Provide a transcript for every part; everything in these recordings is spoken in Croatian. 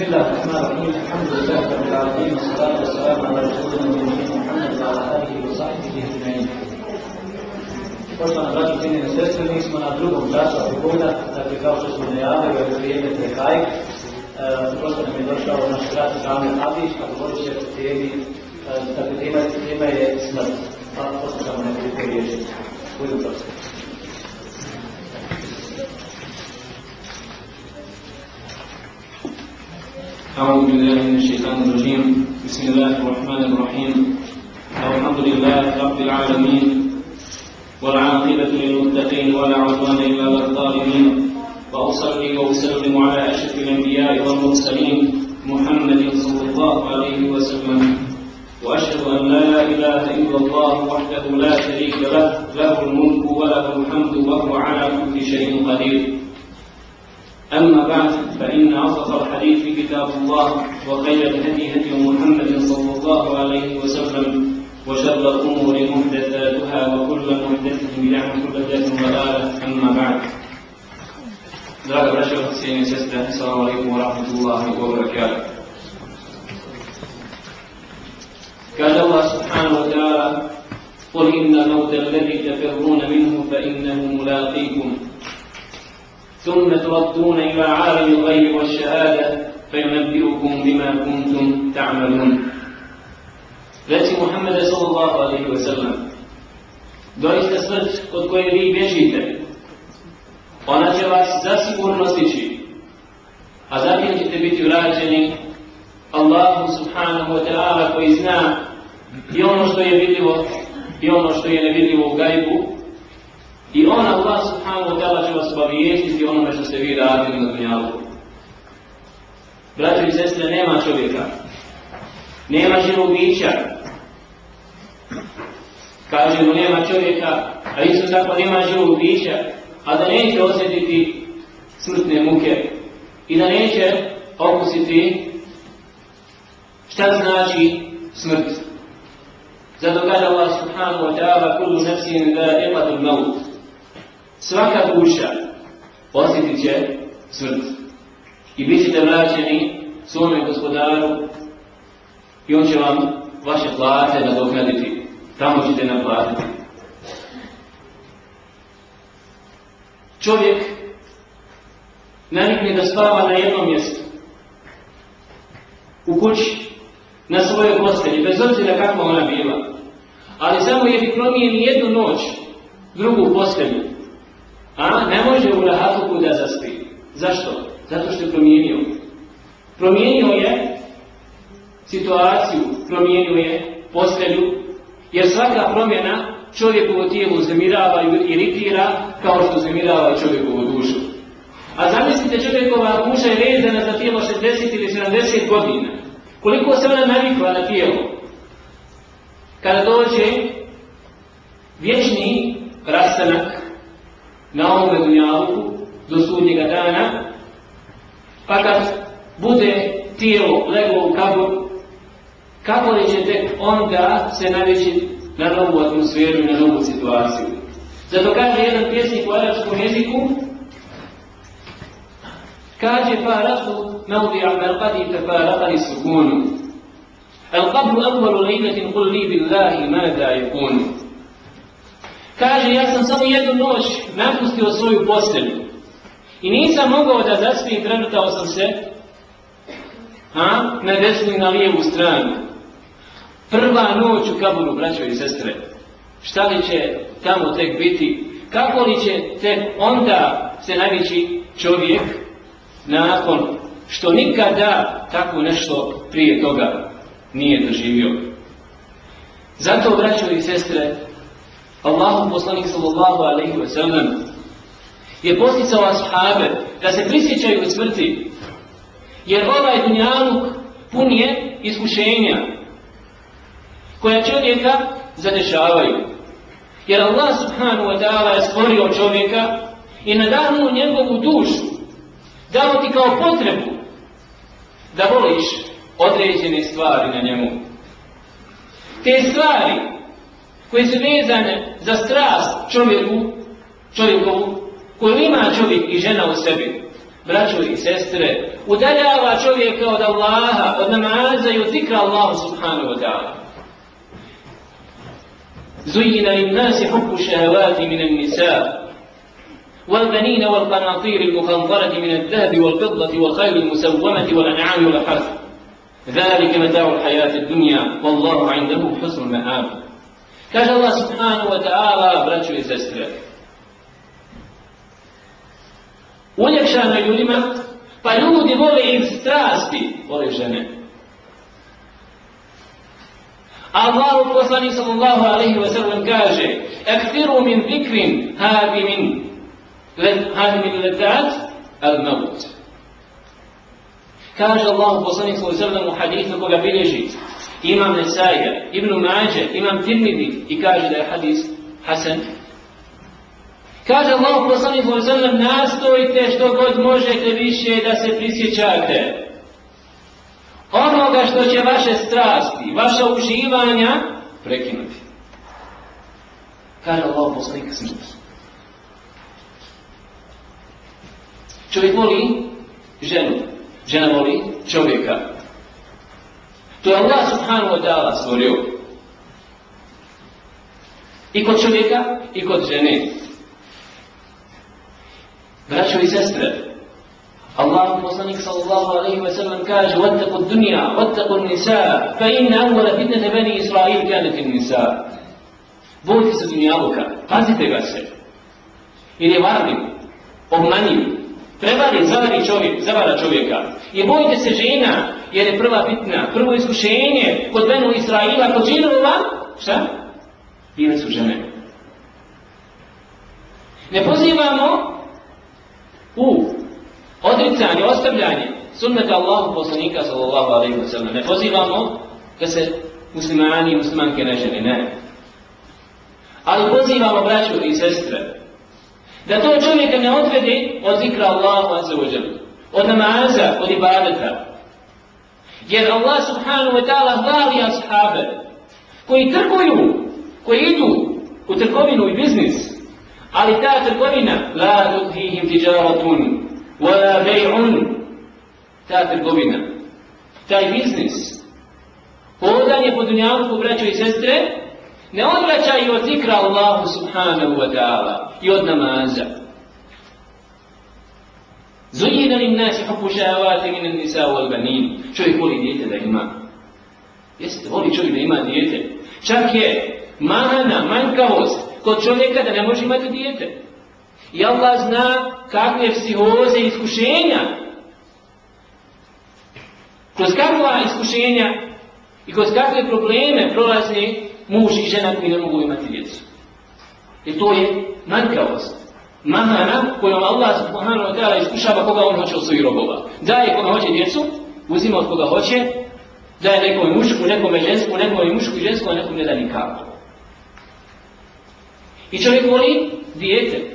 بسم الله الرحمن الرحيم الحمد لله رب العالمين والصلاة والسلام على رسولنا نبينا محمد وعلى آله وصحبه أجمعين. Poštovana braća, cijenjene sestre, mi smo na drugom času Afrikoda, dakle kao što smo najavili, je vrijeme Tehaj. Prosto nam je došao naš brat Žamir Adić, a govorit će o temi, dakle tema, tema je smrt. Pa poslušamo nekoliko riječi. Budu prosto. أعوذ بالله من الشيطان الرجيم. بسم الله الرحمن الرحيم. الحمد لله رب العالمين والعاقبة للمتقين ولا عدوان إلا على الظالمين. وأصلي وأسلم على أشرف الأنبياء والمرسلين محمد صلى الله عليه وسلم. وأشهد أن لا إله إلا الله وحده لا شريك له له الملك وله الحمد وهو على كل شيء قدير. أما بعد فإن أصدق الحديث كتاب الله وخير الهدي هدي محمد صلى الله عليه وسلم وشر الأمور محدثاتها وكل محدثة بدعة وكل بدعة ضلالة أما بعد Draga braća, cijenje sestre, alaikum wa rahmatullahi wa barakatuh. Kaže Allah subhanahu wa ta'ala قل إن الموت الذي تفرون منه فإنه ملاقيكم ثم تردون إلى عالم الغيب والشهادة فينبئكم بما كنتم تعملون Reci Muhammede sallallahu alaihi wa sallam, doista smrt od koje vi bježite, ona će vas zasigurno stići, a zatim ćete biti vraćeni Allahu subhanahu wa ta'ala koji zna i ono što je vidljivo i ono što je nevidljivo u gajbu i on Allah subhanahu wa ta'ala će vas obavijestiti onome što ste vi radili na dunjalu. Braći i sestre, nema čovjeka, nema živog bića. Kažemo, nema čovjeka, a isto tako nema živog bića, a da neće osjetiti smrtne muke i da neće okusiti šta znači smrt. Zato kaže Allah subhanahu wa ta'ala kullu nafsin da'iqatul maut. Svaka duša osjetit će smrt. I bit ćete vraćeni svome gospodaru i on će vam vaše plate nadoknaditi. Tamo ćete naplatiti. Čovjek navikne da spava na jednom mjestu. U kući, na svojoj postelji, bez obzira kakva ona bila. Ali samo jer promijeni jednu noć, drugu postelju, a ne može u rahatuku da zaspi. Zašto? Zato što je promijenio. Promijenio je situaciju, promijenio je postelju, jer svaka promjena čovjekovo tijelo zamirava i iritira kao što zamirava i čovjekovu dušu. A zamislite čovjekova duša je vezana za tijelo 60 ili 70 godina. Koliko se ona navikla na tijelo? Kada dođe vječni rastanak na ovome dunjaluku do sudnjega dana, pa kad bude tijelo leglo u kabur, kako li će tek onda se naveći na novu atmosferu i na novu situaciju. Zato kaže jedan pjesnik u arabskom jeziku, kaže faratu mawdi al-marqadi tafaraqani sukunu. Al-qabru awwalu laylatin qul li billahi mada yakunu. Kaže, ja sam samo jednu noć napustio svoju postelju i nisam mogao da zaspijem, trenutao sam se a, na desnu i na lijevu stranu. Prva noć u kaburu, braćo i sestre, šta li će tamo tek biti, kako li će tek onda se najveći čovjek nakon što nikada tako nešto prije toga nije doživio. Zato, braćo i sestre, Allahu poslanik sallallahu alaihi wa sallam je posticao ashabe da se prisjećaju smrti, jer ovaj dunjaluk pun je iskušenja koja čovjeka zadešavaju. Jer Allah subhanahu wa ta'ala je stvorio čovjeka i nadahnuo njegovu dušu, dao ti kao potrebu da voliš određene stvari na njemu. Te stvari koje su vezane za strast čovjeku, čovjekovu, koju ima čovjek i žena u sebi, braćo i sestre, udaljava čovjeka od Allaha, od namaza i od zikra Allahu subhanahu wa ta'ala. زين للناس حب الشهوات من النساء والبنين والقناطير المقنطرة من الذهب والفضة والخيل المسومة والأنعام والحرث ذلك متاع الحياة الدنيا والله عنده حسن المآب Kaže Allah subhanahu wa ta'ala, braćo i sestre, uljepšano je ljudima, pa ljudi vole iz strasti, vole žene. Allah poslanik sallallahu alaihi wa sallam kaže, ekfiru min zikrin hadi min hadi min letat al maut. Kaže Allah poslanik sallallahu alaihi wa sallam u hadithu koga bilježi, imam Nesaija, Ibn Mađe, imam Tirmidhi i kaže da je hadis Hasan. Kaže Allah poslanik sallam nastojite što god možete više da se prisjećate. Onoga što će vaše strasti, vaša uživanja prekinuti. Kaže Allah poslanik smrt. Čovjek voli ženu, žena voli čovjeka. To je Allah subhanahu wa ta'ala stvorio. I kod čovjeka, i kod žene. Braćo i sestre, Allah poslanik sallallahu alaihi wa sallam kaže وَاتَّقُوا الدُّنْيَا وَاتَّقُوا النِّسَاء فَإِنَّ أَوَّلَ فِتْنَةَ بَنِي إِسْرَائِيل كَانَتِ النِّسَاء Bojte se dunjaluka, pazite ga se. Jer je varni, obmanjiv, prevari, zavari čovjek, zavara čovjeka. I bojte se žena, jer je prva fitna, prvo iskušenje kod Benu Israila, kod žinova, šta? Bile su žene. Ne pozivamo u odricanje, ostavljanje sunneta Allahu poslanika sallallahu alaihi wa sallam. Ne pozivamo da se muslimani i muslimanke ne žene, ne. Ali pozivamo braću i sestre da to čovjeka ne odvede od zikra Allahu azza wa jalla, od namaza, od ibadeta, jer Allah subhanahu wa ta'ala hvali ashabe koji trguju, koji idu u trgovinu i biznis, ali ta trgovina la tudhihim tijaratun wala bej'un ta trgovina, taj biznis, hodanje po dunjavku braćo i sestre, ne odvraćaju od zikra Allahu subhanahu wa ta'ala i od namaza. Zujina li nasi hopušavati minan nisa u albanin. Čovjek voli dijete da ima. Jeste, voli čovjek da ima dijete. Čak je mahana, manjkavost kod čovjeka da ne može imati dijete. I Allah zna kakve psihoze i iskušenja. Kroz kakva iskušenja i kroz kakve probleme prolazi muž i žena koji ne mogu imati djecu i to je manjkavost mahana kojom Allah subhanahu wa ta'ala iskušava koga on hoće od svojih robova. Daje koga hoće djecu, uzima od koga hoće, daje nekom mušku, nekom žensku, nekom mušku i žensku, a nekom ne da nikako. I čovjek voli dijete.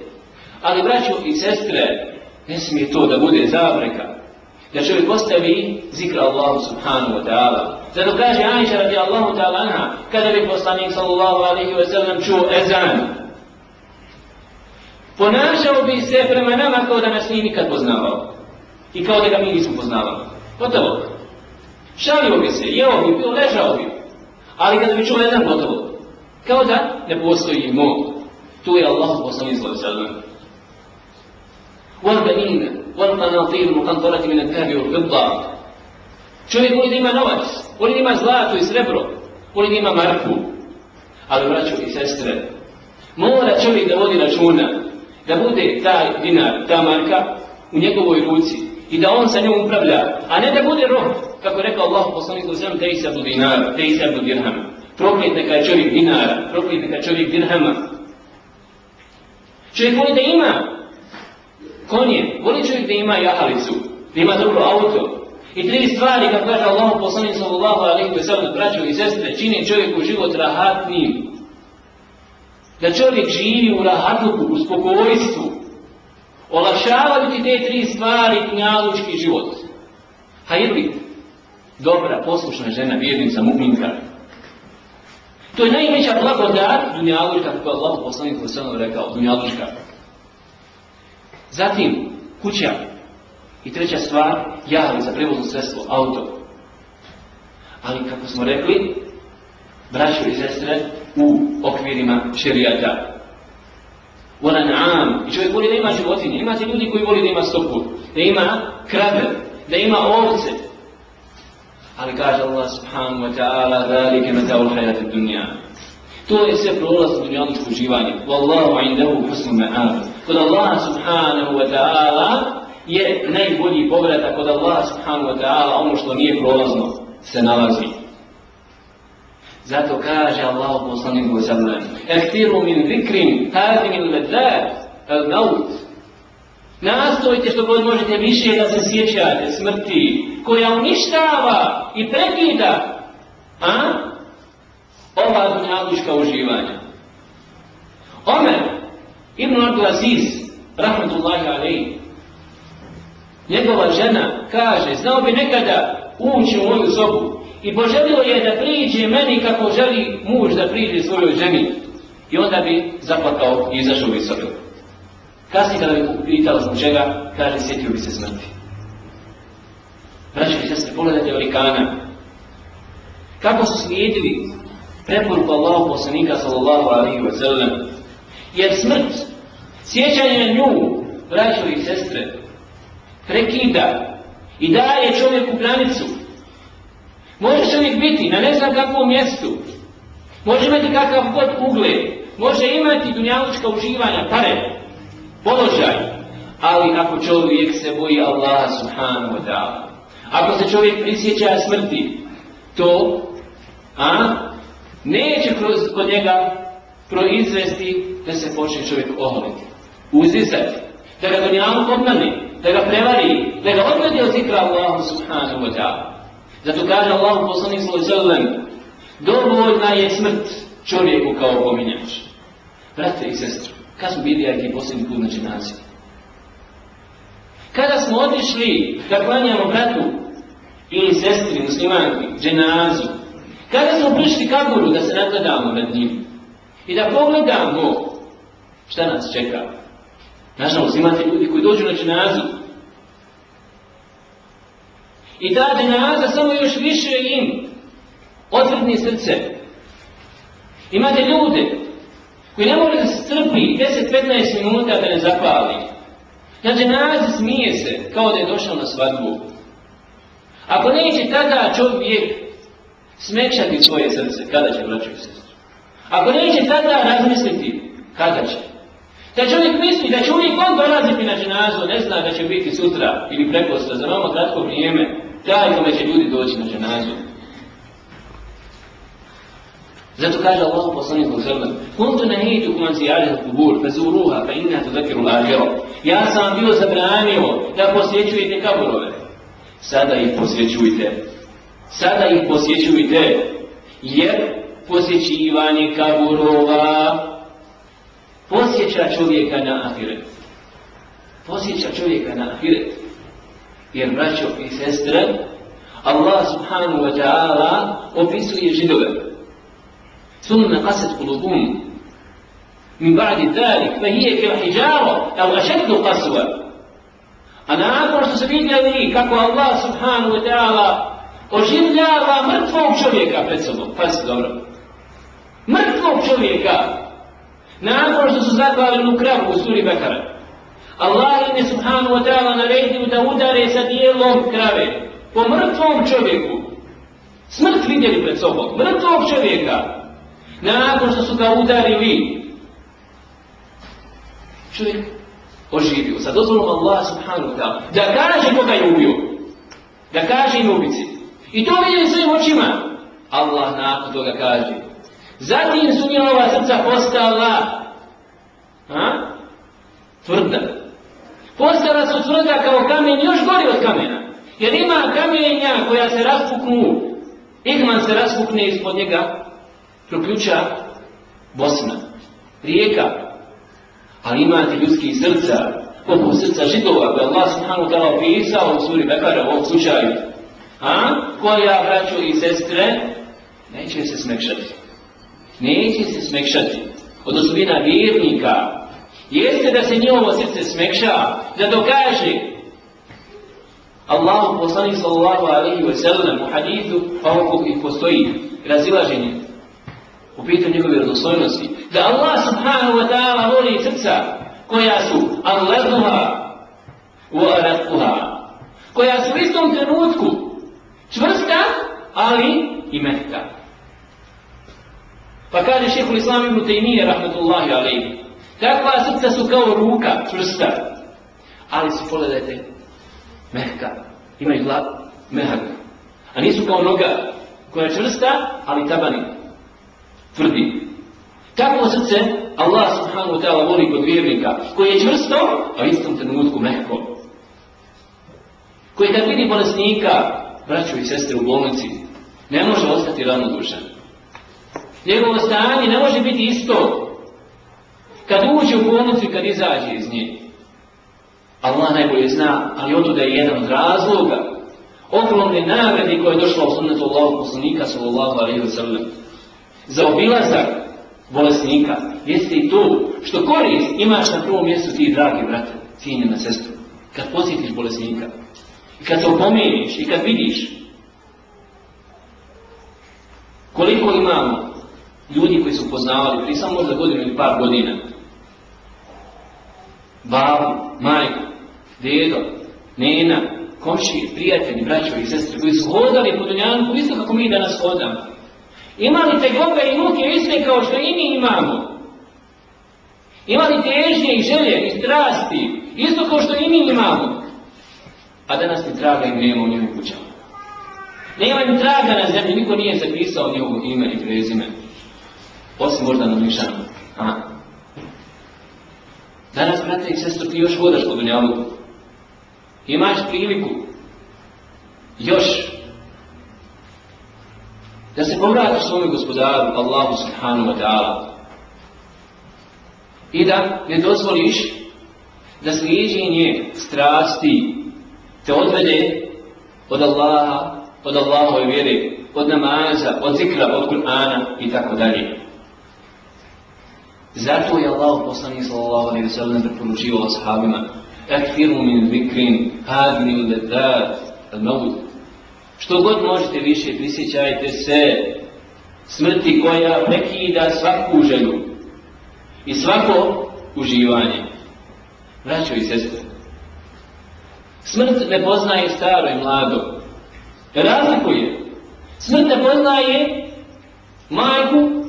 Ali braćo i sestre, ne smije to da bude zabreka. Da čovjek ostavi zikra Allahu subhanahu wa ta'ala. Zato kaže Aisha radi Allahu ta'ala kada bi poslanik sallallahu alaihi wa sallam čuo ezan, Ponašao bi se prema nama kao da nas nije nikad poznavao. I kao da ga mi nismo poznavali. Gotovo. Šalio bi se, jeo bi, bio, ležao bi. Ali kada bi čuo jedan gotovo. Kao da ne postoji mo. Tu je Allah poslani sallahu sallam. والبنين والقناطير المقنطرة من الذهب والفضة Čovjek voli da ima novac, voli da ima zlato i srebro, voli da ima marku. Ali, braćo i sestre, mora čovjek da vodi računa da bude taj dinar, ta marka u njegovoj ruci i da on sa njom upravlja, a ne da bude rob, kako rekao Allah poslanik uzem, te isa bu dinara, te isa bu dirhama. Proklet neka je čovjek dinara, proklet neka je čovjek dirhama. Čovjek voli da ima konje, voli čovjek da ima jahalicu, da ima dobro auto. I tri stvari, kako kaže Allah poslanik sallallahu alaihi wa sallam, braćo i sestre, čini čovjeku život rahatnim, da čovjek živi u rahatluku, u spokojstvu, olakšavaju ti te tri stvari knjalučki život. Hajrli, dobra, poslušna žena, vjernica, mu'minka. To je najveća blagodat dunjalučka, kako je Allah poslanik Hosanov rekao, dunjalučka. Zatim, kuća, I treća stvar, javi za prevozno sredstvo, auto. Ali kako smo rekli, braćo i sestre, u okvirima šerijata. Ona naam, i čovjek voli da ima životinje, imate ljudi koji voli da ima stoku, da ima krave, da ima ovce. Ali kaže Allah subhanahu wa ta'ala, zalike metaul hajati dunja. To je sve prolaz dunjaličko uživanje. Wallahu indahu husnu ma'ab. Kod Allah subhanahu wa ta'ala je najbolji povratak kod Allah subhanahu wa ta'ala ono što nije prolazno se nalazi. Zato kaže Allah poslaniku sallam Ehtiru min zikrin hadim il ledat al maut Nastojte što god možete više da se sjećate smrti koja uništava i prekida a? ova uživanja. Omer ibn Abdul Aziz rahmatullahi alaihi njegova žena kaže znao bi nekada ući u moju sobu i poželio je da priđe meni kako želi muž da priđe svojoj ženi. I onda bi zaplakao i izašao iz sobe. Kasnije kada bi pitao zbog čega, kaže sjetio bi se smrti. Braći i sestri, pogledajte velikana. Kako su slijedili preporuku Allahu poslanika sallallahu alaihi wa sallam. Jer smrt, sjećanje na nju, braćo i sestre, prekida i daje čovjeku granicu Može čovjek biti na ne znam kakvom mjestu, može imati kakav god ugled, može imati dunjalučka uživanja, pare, položaj, ali ako čovjek se boji Allaha subhanahu wa ta'ala, ako se čovjek prisjeća smrti, to a, neće kroz, kod njega proizvesti da se počne čovjek oholiti, uzizati, da ga dunjaluk obmani, da ga prevari, da ga odvedi od zikra Allahu subhanahu wa ta'ala. Zato kaže Allah poslanik sallam, dovoljna je smrt čovjeku kao pominjač. Brate i sestre, kad smo bili jaki posljednji put na dženaziju? Kada smo otišli da klanjamo bratu ili sestri muslimanki dženazu, kada smo prišli kaburu da se nagledamo nad njim i da pogledamo šta nas čeka. Nažalost, imate ljudi koji dođu na dženazu i ta dženaza samo još više im otvrdni srce. Imate ljude koji ne mogu da se strpi 10-15 minuta da ne zapali. Na dženazi smije se kao da je došao na svadbu. Ako neće tada čovjek smekšati svoje srce, kada će vraćati sestru? Ako neće tada razmisliti, kada će? Da čovjek misli da će uvijek on dolaziti na dženazu, ne zna da će biti sutra ili prekosta za veoma kratko vrijeme, taj kome će ljudi doći na dženazu. Zato kaže Allah poslanik u sallam, Kuntu nahitu kuman zijari za kubur, fe zuruha, fe inna tu zakiru lahiro. Ja sam bio zabranio da posjećujete kaburove. Sada ih posjećujte. Sada ih posjećujte. Jer posjećivanje kaburova posjeća čovjeka na ahiret. Posjeća čovjeka na ahiret. Jer, braćo i sestre, Allah subhanahu wa ta'ala opisuje židove. Sunna qasat kulubum. Min ba'di dhalik, fa hije kila hijjaro, al ašednu qasva. A nakon što se vidjeli kako Allah subhanahu wa ta'ala oživljava mrtvog čovjeka pred sobom. Pazite dobro. Mrtvog čovjeka. Nakon što su zaklavili u kravu u suri Bekara. Allah im je subhanu wa ta'ala naredio da udare sa dijelom krave po mrtvom čovjeku. Smrt vidjeli pred sobom, mrtvog čovjeka. Nakon što su ga udarili, čovjek oživio sa dozvolom Allah subhanahu wa ta'ala da kaže koga je ubio. Da kaže im ubici. I to vidjeli svojim očima. Allah nakon toga kaže. Zatim su njihova srca postala a? tvrda. Postala su tvrda kao kamen, još gori od kamena. Jer ima kamenja koja se raspuknu, igman se raspukne ispod njega, proključa Bosna, rijeka. Ali imate ljudski srca, poput srca židova, koje Allah subhanahu ta'ala opisao u suri Bekara u ovom slučaju, a? koja, braćo i sestre, neće se smekšati. Neće se smekšati. Od osobina vjernika, jeste da se njihovo srce smekša, da dokaže Allahu poslanik sallallahu alaihi wa sallam u hadithu, pa ovog i postoji razilaženje u pitanju njegove vjerodostojnosti, da Allah subhanahu wa ta'ala voli srca koja su alleduha u arakuha, koja su u istom trenutku čvrsta, ali i mehka. Pa kaže šehhul islam ibn Taymiye, rahmatullahi alaihi, takva srca su kao ruka čvrsta, ali su, pogledajte, mehka, imaju glav, mehak, a nisu kao noga koja je čvrsta, ali tabani, tvrdi. Takvo srce Allah subhanahu wa ta'ala voli kod vjernika, koje je čvrsto, a u istom trenutku mehko. Koji kad vidi bolesnika, braću i sestre u bolnici, ne može ostati ravnodušan. Njegovo stanje ne može biti isto kad uđe u bolnicu i kad izađe iz nje. Allah najbolje zna, ali od da je jedan od razloga ogromne nagrade koje je došla u sunnetu Allahu poslanika sallallahu alaihi wa sallam. Za obilazak bolesnika jeste i to što korist imaš na prvom mjestu ti dragi brate, cijenjena sestru. Kad posjetiš bolesnika, i kad se opomeniš, i kad vidiš koliko imamo ljudi koji su poznavali prije samo možda godinu ili par godina babu, majku, dedo, nena, komšije, prijatelji, braćovi i sestre koji su hodali po dunjanku isto kako mi danas hodamo. Imali te gobe i muke iste kao što i mi imamo. Imali težnje i želje i strasti isto kao što i mi imamo. A danas ni traga im nema u njegovim kućama. Nema ni traga na zemlji, niko nije zapisao njegovo ime i prezime. Osim možda na mišanu. Danas, brate i sestro, ti još hodaš po dunjavu. Imaš priliku još da se povratiš svome gospodaru, Allahu subhanahu wa ta'ala. I da ne dozvoliš da sliđenje strasti te odvede od Allaha, od Allahove vjere, od namaza, od zikra, od Kur'ana i tako dalje. Zato je Allah poslanik sallallahu alaihi wa sallam ashabima Ekfiru min zikrin, hadni uledat, al-mawd. Što god možete više, prisjećajte se smrti koja prekida svaku želju i svako uživanje. Braćo i sestre, smrt ne poznaje staro i mlado. Razlikuje. Smrt ne poznaje majku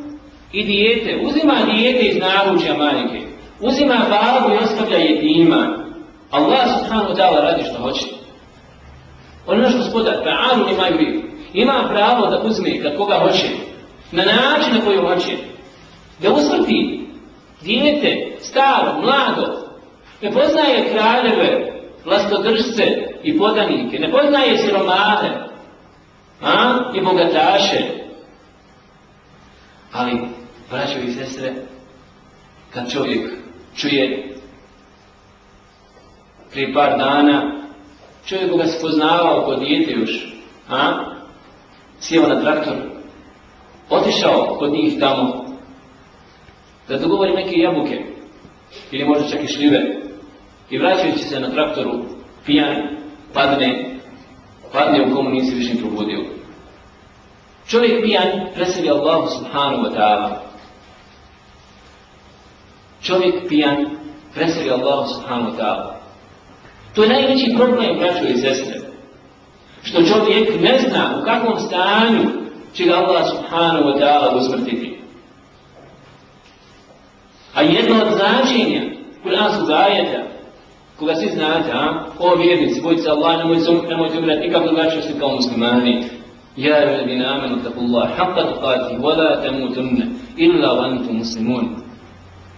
i dijete. Uzima dijete iz naručja majke. Uzima babu i ostavlja jedima. Allah subhanahu ta'ala radi što hoće. On je naš gospodar, ta'alu ima i Ima pravo da uzme kad koga hoće. Na način na koji hoće. Da usmrti dijete, staro, mlado. Ne poznaje kraljeve, vlastodržce i podanike. Ne poznaje siromade. A? I bogataše. Ali, braćo i sestre, kad čovjek čuje prije par dana, čovjek koga se poznavao kod dijete još, a? sjeo na traktor, otišao kod njih tamo, da dogovori neke jabuke, ili možda čak i šljive, i vraćajući se na traktoru, pijan, padne, padne u komu nisi više probudio. Čovjek pijan preseli Allahu subhanahu wa ta'ala. Čovjek pijan preseli Allahu subhanahu wa ta'ala. To je najveći problem, braćo i sestre. Što čovjek ne zna u kakvom stanju će ga Allah subhanahu wa ta'ala usmrtiti. A jedno od značenja kuranskog ajeta, koga svi znate, a? O vjernici, bojte se Allah, nemojte, nemojte umirati nikako drugačije što kao muslimani. Ja ljudi namenu takullah, haqqa tuqati, wala tamutunne, illa vantu muslimun.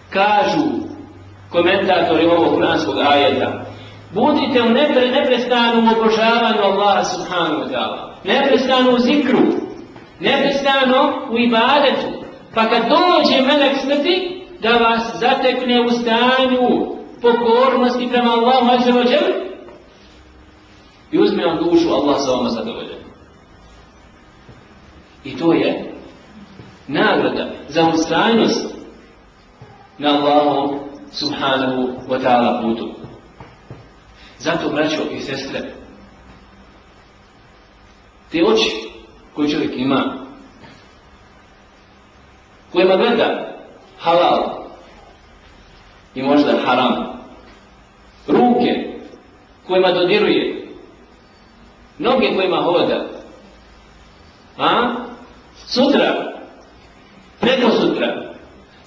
Kažu komentatori ovog kuranskog ajeta, Budite u nepre, obožavanju Allaha subhanahu wa ta'ala. Neprestano zikru. Neprestano u ibadetu. Pa kad dođe melek smrti, da vas zatekne u stanju pokornosti prema Allahu azza wa jalla i uzme vam dušu, Allah sa vama zadovoljan. I to je nagrada za ustrajnost na Allahu subhanahu wa ta'ala putu. Zato, braćo i sestre, te oči koje čovjek ima, kojima gleda halal i možda haram, ruke kojima dodiruje, noge kojima hoda, a? Sutra, preko sutra,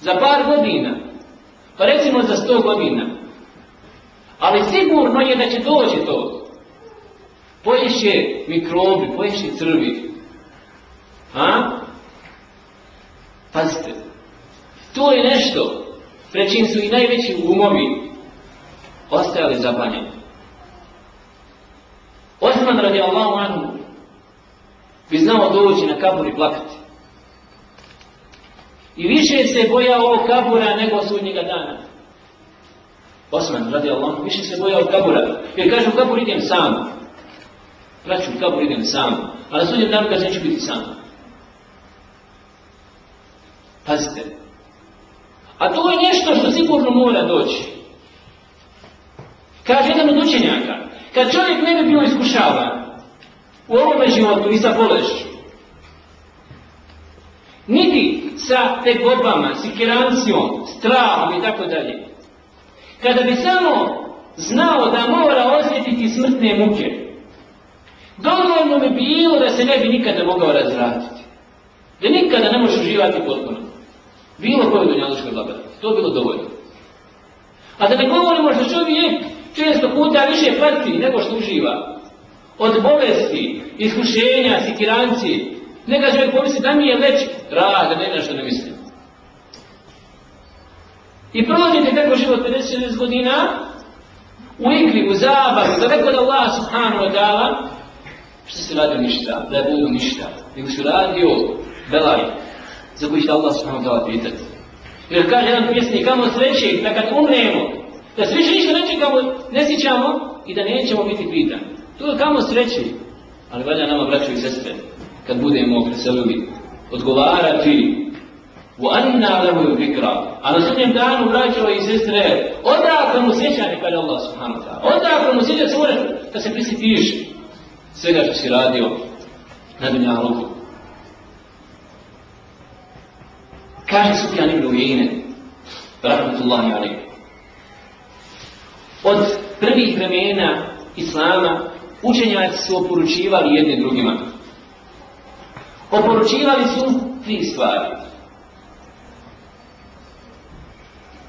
za par godina, pa recimo za sto godina, ali sigurno je da će doći to. Poješće mikrobi, poješće crvi. A? Pazite, to je nešto pred čim su i najveći umovi ostajali zapanjeni. Osman radi Allahu anhu bi znao doći na kabur i plakati. I više se bojao kabura nego sudnjega dana. Osman radi Allahu više se bojao kabura. Jer kaže kabur idem sam. Braću, kabur idem sam. A na sudnjem danu kaže neću biti sam. Pazite. A to je nešto što sigurno mora doći. Kaže jedan od učenjaka, kad čovjek ne bi bio iskušavan u ovome životu i sa bolešću, niti sa tegobama, sikirancijom, strahom i tako dalje, kada bi samo znao da mora osjetiti smrtne muke, dovoljno bi bilo da se ne bi nikada mogao razvratiti. Da nikada ne može uživati potpuno. Bilo koje dunjaluškoj blagodati. To je bilo dovoljno. A da ne govorimo što čovjek često puta više pati nego što uživa. Od bolesti, iskušenja, sikiranci. Neka čovjek pomisli da mi je već da ne što ne mislim. I prođete tako život 50-60 godina u igri, u zabavi, da neko da Allah subhanahu wa ta'ala što se radio ništa, da je budu ništa, nego se radio belaj, za koji će Allah subhanahu wa ta'ala pitati. Jer kaže jedan pjesnik, kamo sreće, da kad umremo, da se više ništa ne čekamo, ne sjećamo i da nećemo biti pitani. To je kamo sreće. Ali valja nama, braćo i sestre, kad budemo preselili, odgovarati u anna lehu vikra. A na sudnjem danu, braćo i sestre, odakle mu sjećanje, kaže Allah subhanahu wa ta'ala. Odakle mu sjećanje, moraš da se prisjetiš svega što si radio na dunjaluku. Kaže Sufjan ibn Ujine, rahmatullahi alaihi, od prvih vremena Islama učenjaci su oporučivali jedne drugima. Oporučivali su tri stvari.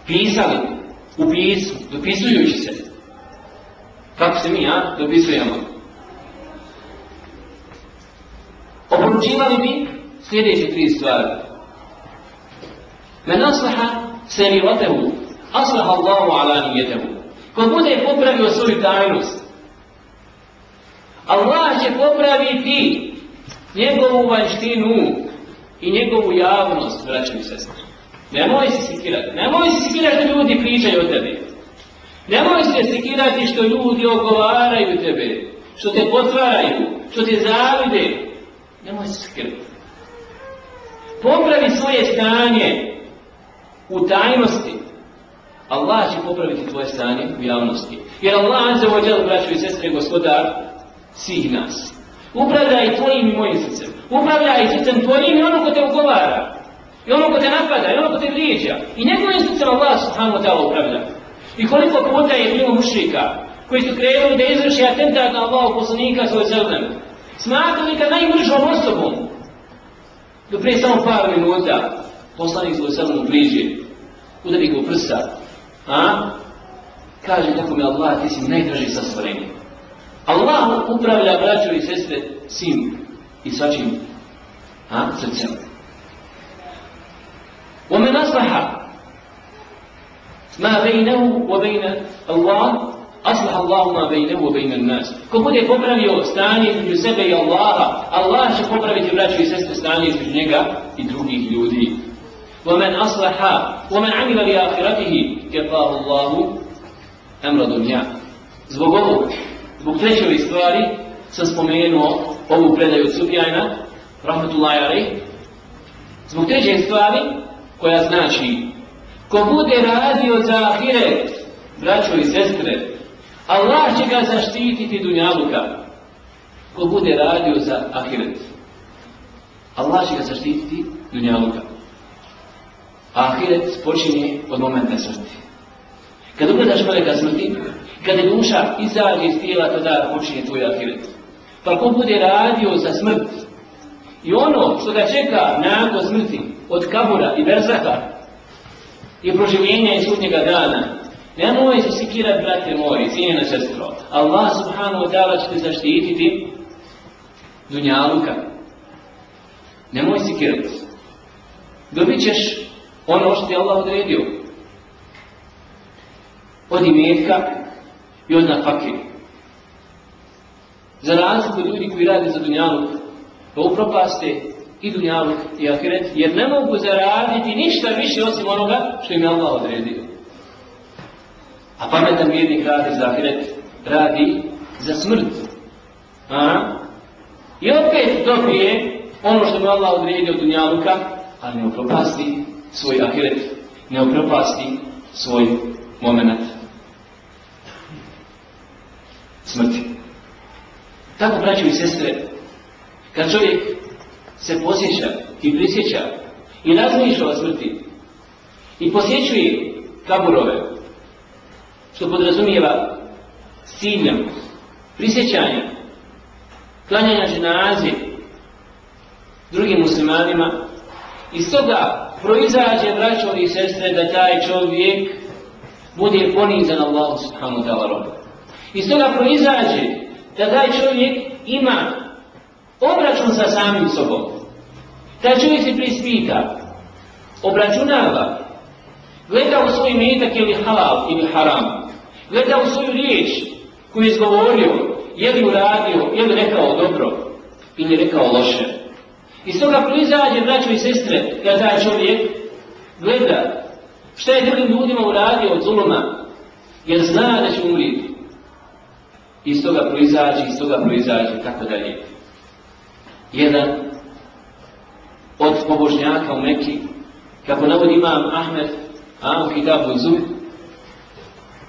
Pisali u pisu, dopisujući se. Kako se mi, ja, dopisujemo. Oporučivali bi sljedeće tri stvari. Men aslaha semirotehu, aslaha Allahu ala nijetehu. Ko bude popravio svoju tajnost, Allah će popraviti njegovu vanštinu i njegovu javnost, braćo i sestre. Nemoj se sikirati. Nemoj se sikirati što ljudi pričaju o tebi. Nemoj se sikirati što ljudi ogovaraju tebe, što te potvaraju, što te zavide. Nemoj se sikirati. Popravi svoje stanje u tajnosti. Allah će popraviti tvoje stanje u javnosti. Jer Allah braćo i sestre, gospodar svih nas. Upravljaj tvojim i mojim srcem. Upravljaj srcem tvojim i ono ko te ugovara. I ono ko te napada, i ono ko te vrijeđa. I njegovim srcem Allah subhanahu wa ta'ala upravlja. I koliko puta je bilo mušrika koji su krenuli da izvrši atentat na Allahu poslanika svoj zelem. Smatrali ga najmržom osobom. Do prije samo par minuta poslanik svoj zelem bliže. Udari ga u prsa. A? Kaže tako mi Allah, ti si najdraži sa stvorenjem. Allah upravlja braćo i sestre svim i svačim a, srcem. ومن أصلح ما بينه وبين الله أصلح الله ما بينه وبين الناس ko bude popravio stanje između sebe i Allaha Allah će popraviti braćo i sestre stanje između njega i drugih ljudi ومن أصلح ومن عمل لآخرته كفاه الله أمر دنيا zbog ovog zbog trećoj stvari sam spomenuo ovu predaju od Sufjana rahmatullahi zbog treće stvari koja znači ko bude radio za ahiret braćo i sestre Allah će ga zaštititi dunjaluka ko bude radio za ahiret. Allah će ga zaštititi dunjaluka. Ahiret počinje od momenta smrti. Kad ugledaš meleka smrti, kada duša izađe iz tijela, tada počinje tvoj ahiret. Pa ko bude radio za smrt i ono što ga čeka nakon smrti od kabura i berzaka i proživljenja i sudnjega dana, nemoj se sikirati, brate moji, cijenjena sestro. Allah subhanahu wa ta'ala će te zaštititi dunjaluka. Nemoj sikirati. Dobit ćeš ono što ti Allah odredio. Od imetka i od nafake. Za razliku ljudi koji rade za dunjaluk, pa upropaste i dunjaluk i ahiret, jer ne mogu zaraditi ništa više osim onoga što im je Allah odredio. A pametan vjernik radi za ahiret, radi za smrt. A? I opet dobije ono što mu Allah odredio od dunjaluka, ali ne upropasti svoj ahiret, ne upropasti svoj moment smrti. Tako, braćo i sestre, kad čovjek se posjeća i prisjeća i razmišlja o smrti i posjećuje kaburove, što podrazumijeva ciljem prisjećanja, klanjanja ženazi drugim muslimanima, iz toga proizađe, braćo i sestre, da taj čovjek bude ponizan Allah subhanahu wa ta'ala Iz toga proizađe da taj čovjek ima obračun sa samim sobom. Taj čovjek se prispita, obračunava, gleda u svoj metak ili halal ili haram, gleda u svoju riječ koju je izgovorio, je li uradio, je li rekao dobro ili rekao loše. Iz toga proizađe, braćo i sestre, kada taj čovjek gleda šta je drugim ljudima uradio od zuluma, jer zna da će umriti iz toga proizađe, iz toga proizađe, tako dalje. Jedan od pobožnjaka u Mekki, kako navodi imam Ahmed, a u Kitabu Zub,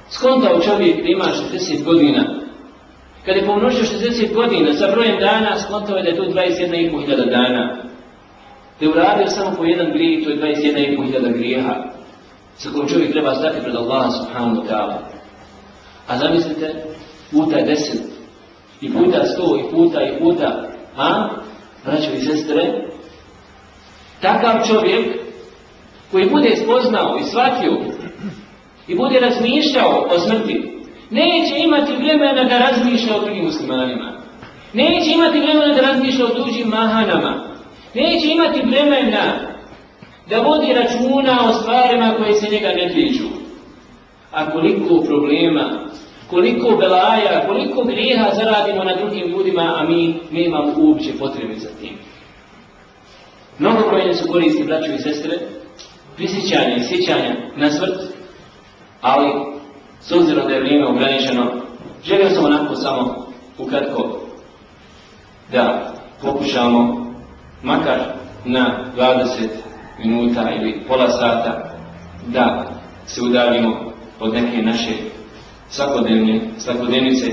skontao čovjek da ima 60 godina. Kada je pomnožio 60 godina sa brojem dana, skontao je da je to 21.500 dana. Da je uradio samo po jedan grijeh, to je 21.500 grijeha. Sa kojom čovjek treba stati pred Allah subhanahu wa ta'ala. A zamislite, puta deset, i puta sto, i puta, i puta, a, braćo i sestre, takav čovjek koji bude spoznao i shvatio i bude razmišljao o smrti, neće imati vremena da razmišlja o drugim muslimanima. Neće imati vremena da razmišlja o tuđim mahanama. Neće imati vremena da vodi računa o stvarima koje se njega ne tiču. A koliko problema koliko belaja, koliko grijeha zaradimo na drugim ljudima, a mi nemamo uopće potrebe za tim. Mnogo brojne su koristi, braćo i sestre, prisjećanja i sjećanja na smrt, ali s obzirom da je vrijeme ograničeno, želio sam onako samo ukratko da pokušamo makar na 20 minuta ili pola sata da se udaljimo od neke naše svakodnevne, svakodnevnice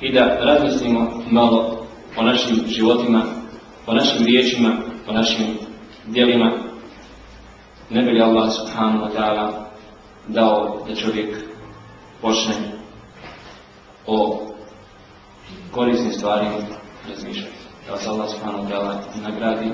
i da razmislimo malo o našim životima, o našim riječima, o našim djelima. Ne bi li Allah subhanahu wa ta'ala dao da čovjek počne o korisnim stvarima razmišljati. Da vas Allah subhanahu wa ta'ala nagradi